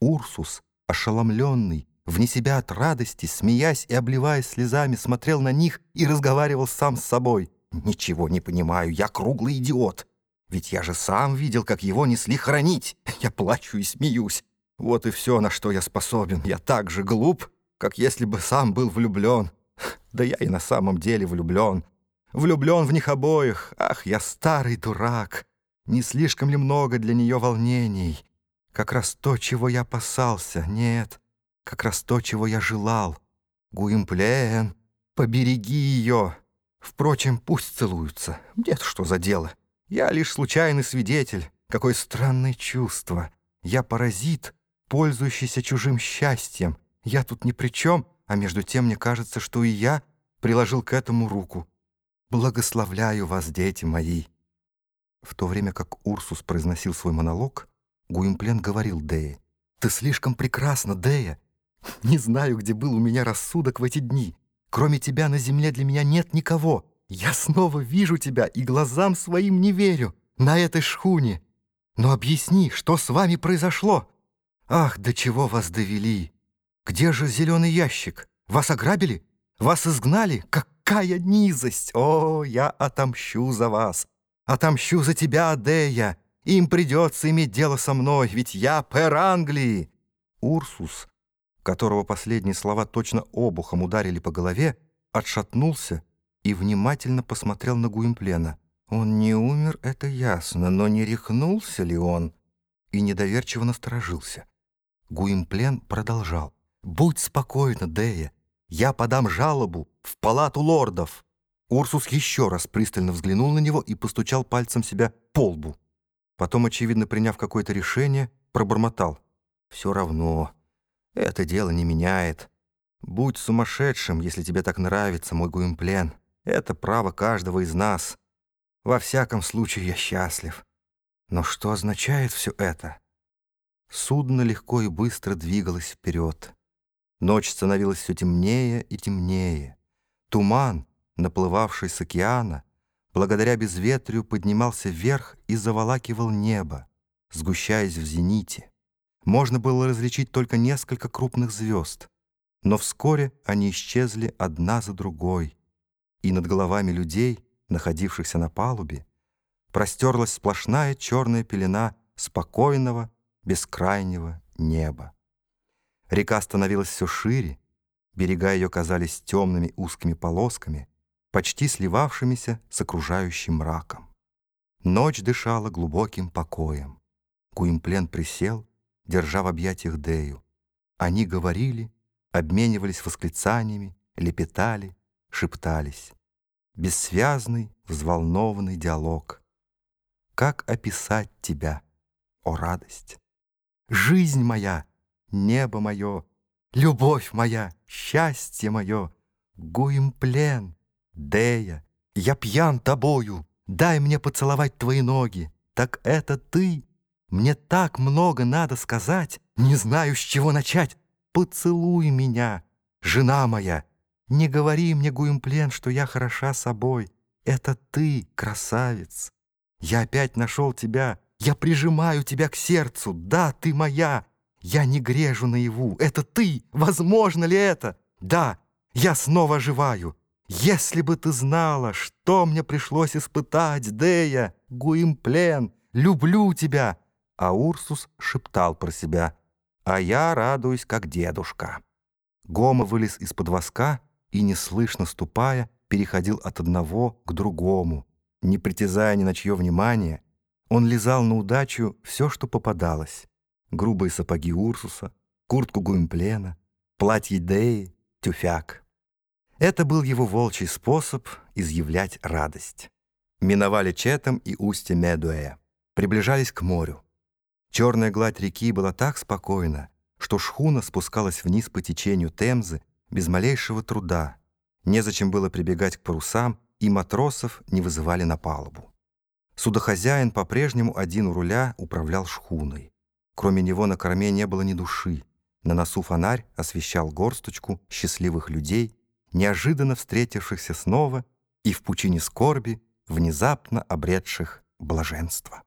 Урсус, ошеломленный, вне себя от радости, смеясь и обливаясь слезами, смотрел на них и разговаривал сам с собой. «Ничего не понимаю, я круглый идиот. Ведь я же сам видел, как его несли хоронить. Я плачу и смеюсь. Вот и все, на что я способен. Я так же глуп, как если бы сам был влюблен. Да я и на самом деле влюблен. Влюблен в них обоих. Ах, я старый дурак. Не слишком ли много для нее волнений? Как раз то, чего я опасался. Нет, как раз то, чего я желал. Гуимплен, побереги ее. Впрочем, пусть целуются. Нет, что за дело. Я лишь случайный свидетель. Какое странное чувство. Я паразит, пользующийся чужим счастьем. Я тут ни при чем, а между тем мне кажется, что и я приложил к этому руку. Благословляю вас, дети мои. В то время как Урсус произносил свой монолог, Гуимплен говорил Дее. «Ты слишком прекрасна, Дея. Не знаю, где был у меня рассудок в эти дни. Кроме тебя на земле для меня нет никого. Я снова вижу тебя и глазам своим не верю на этой шхуне. Но объясни, что с вами произошло? Ах, до чего вас довели! Где же зеленый ящик? Вас ограбили? Вас изгнали? Какая низость! О, я отомщу за вас! Отомщу за тебя, Адея! Им придется иметь дело со мной, ведь я пэр Англии!» Урсус, которого последние слова точно обухом ударили по голове, отшатнулся и внимательно посмотрел на Гуимплена. Он не умер, это ясно, но не рехнулся ли он? И недоверчиво насторожился. Гуимплен продолжал. «Будь спокойна, Дея. Я подам жалобу в палату лордов». Урсус еще раз пристально взглянул на него и постучал пальцем себя по лбу. Потом, очевидно, приняв какое-то решение, пробормотал. «Все равно. Это дело не меняет. Будь сумасшедшим, если тебе так нравится, мой Гуимплен. Это право каждого из нас. Во всяком случае, я счастлив. Но что означает все это?» Судно легко и быстро двигалось вперед. Ночь становилась все темнее и темнее. Туман, наплывавший с океана, благодаря безветрию поднимался вверх и заволакивал небо, сгущаясь в зените. Можно было различить только несколько крупных звезд, но вскоре они исчезли одна за другой, и над головами людей, находившихся на палубе, простерлась сплошная черная пелена спокойного, бескрайнего неба. Река становилась все шире, берега ее казались темными узкими полосками, почти сливавшимися с окружающим мраком. Ночь дышала глубоким покоем. Куимплен присел, держа в объятиях Дею. Они говорили, обменивались восклицаниями, лепетали, шептались. Бессвязный, взволнованный диалог. Как описать тебя, о радость? Жизнь моя, небо мое, любовь моя, счастье мое, Гуимплен, Дея, я пьян тобою, дай мне поцеловать твои ноги. Так это ты? Мне так много надо сказать, не знаю, с чего начать. Поцелуй меня, жена моя. Не говори мне, Гуимплен, что я хороша собой. Это ты, красавец. Я опять нашел тебя. Я прижимаю тебя к сердцу. Да, ты моя. Я не грежу наяву. Это ты. Возможно ли это? Да, я снова оживаю. Если бы ты знала, что мне пришлось испытать, Дея, Гуимплен, люблю тебя!» А Урсус шептал про себя, «А я радуюсь, как дедушка». Гома вылез из-под воска и, неслышно ступая, переходил от одного к другому. Не притязая ни на чье внимание, он лизал на удачу все, что попадалось. Грубые сапоги Урсуса, куртку Гуимплена, платье Деи, тюфяк. Это был его волчий способ изъявлять радость. Миновали Четом и устье Медуэя, приближались к морю. Черная гладь реки была так спокойна, что шхуна спускалась вниз по течению Темзы без малейшего труда. Незачем было прибегать к парусам, и матросов не вызывали на палубу. Судохозяин по-прежнему один у руля управлял шхуной. Кроме него на корме не было ни души. На носу фонарь освещал горсточку счастливых людей, неожиданно встретившихся снова и в пучине скорби, внезапно обретших блаженство.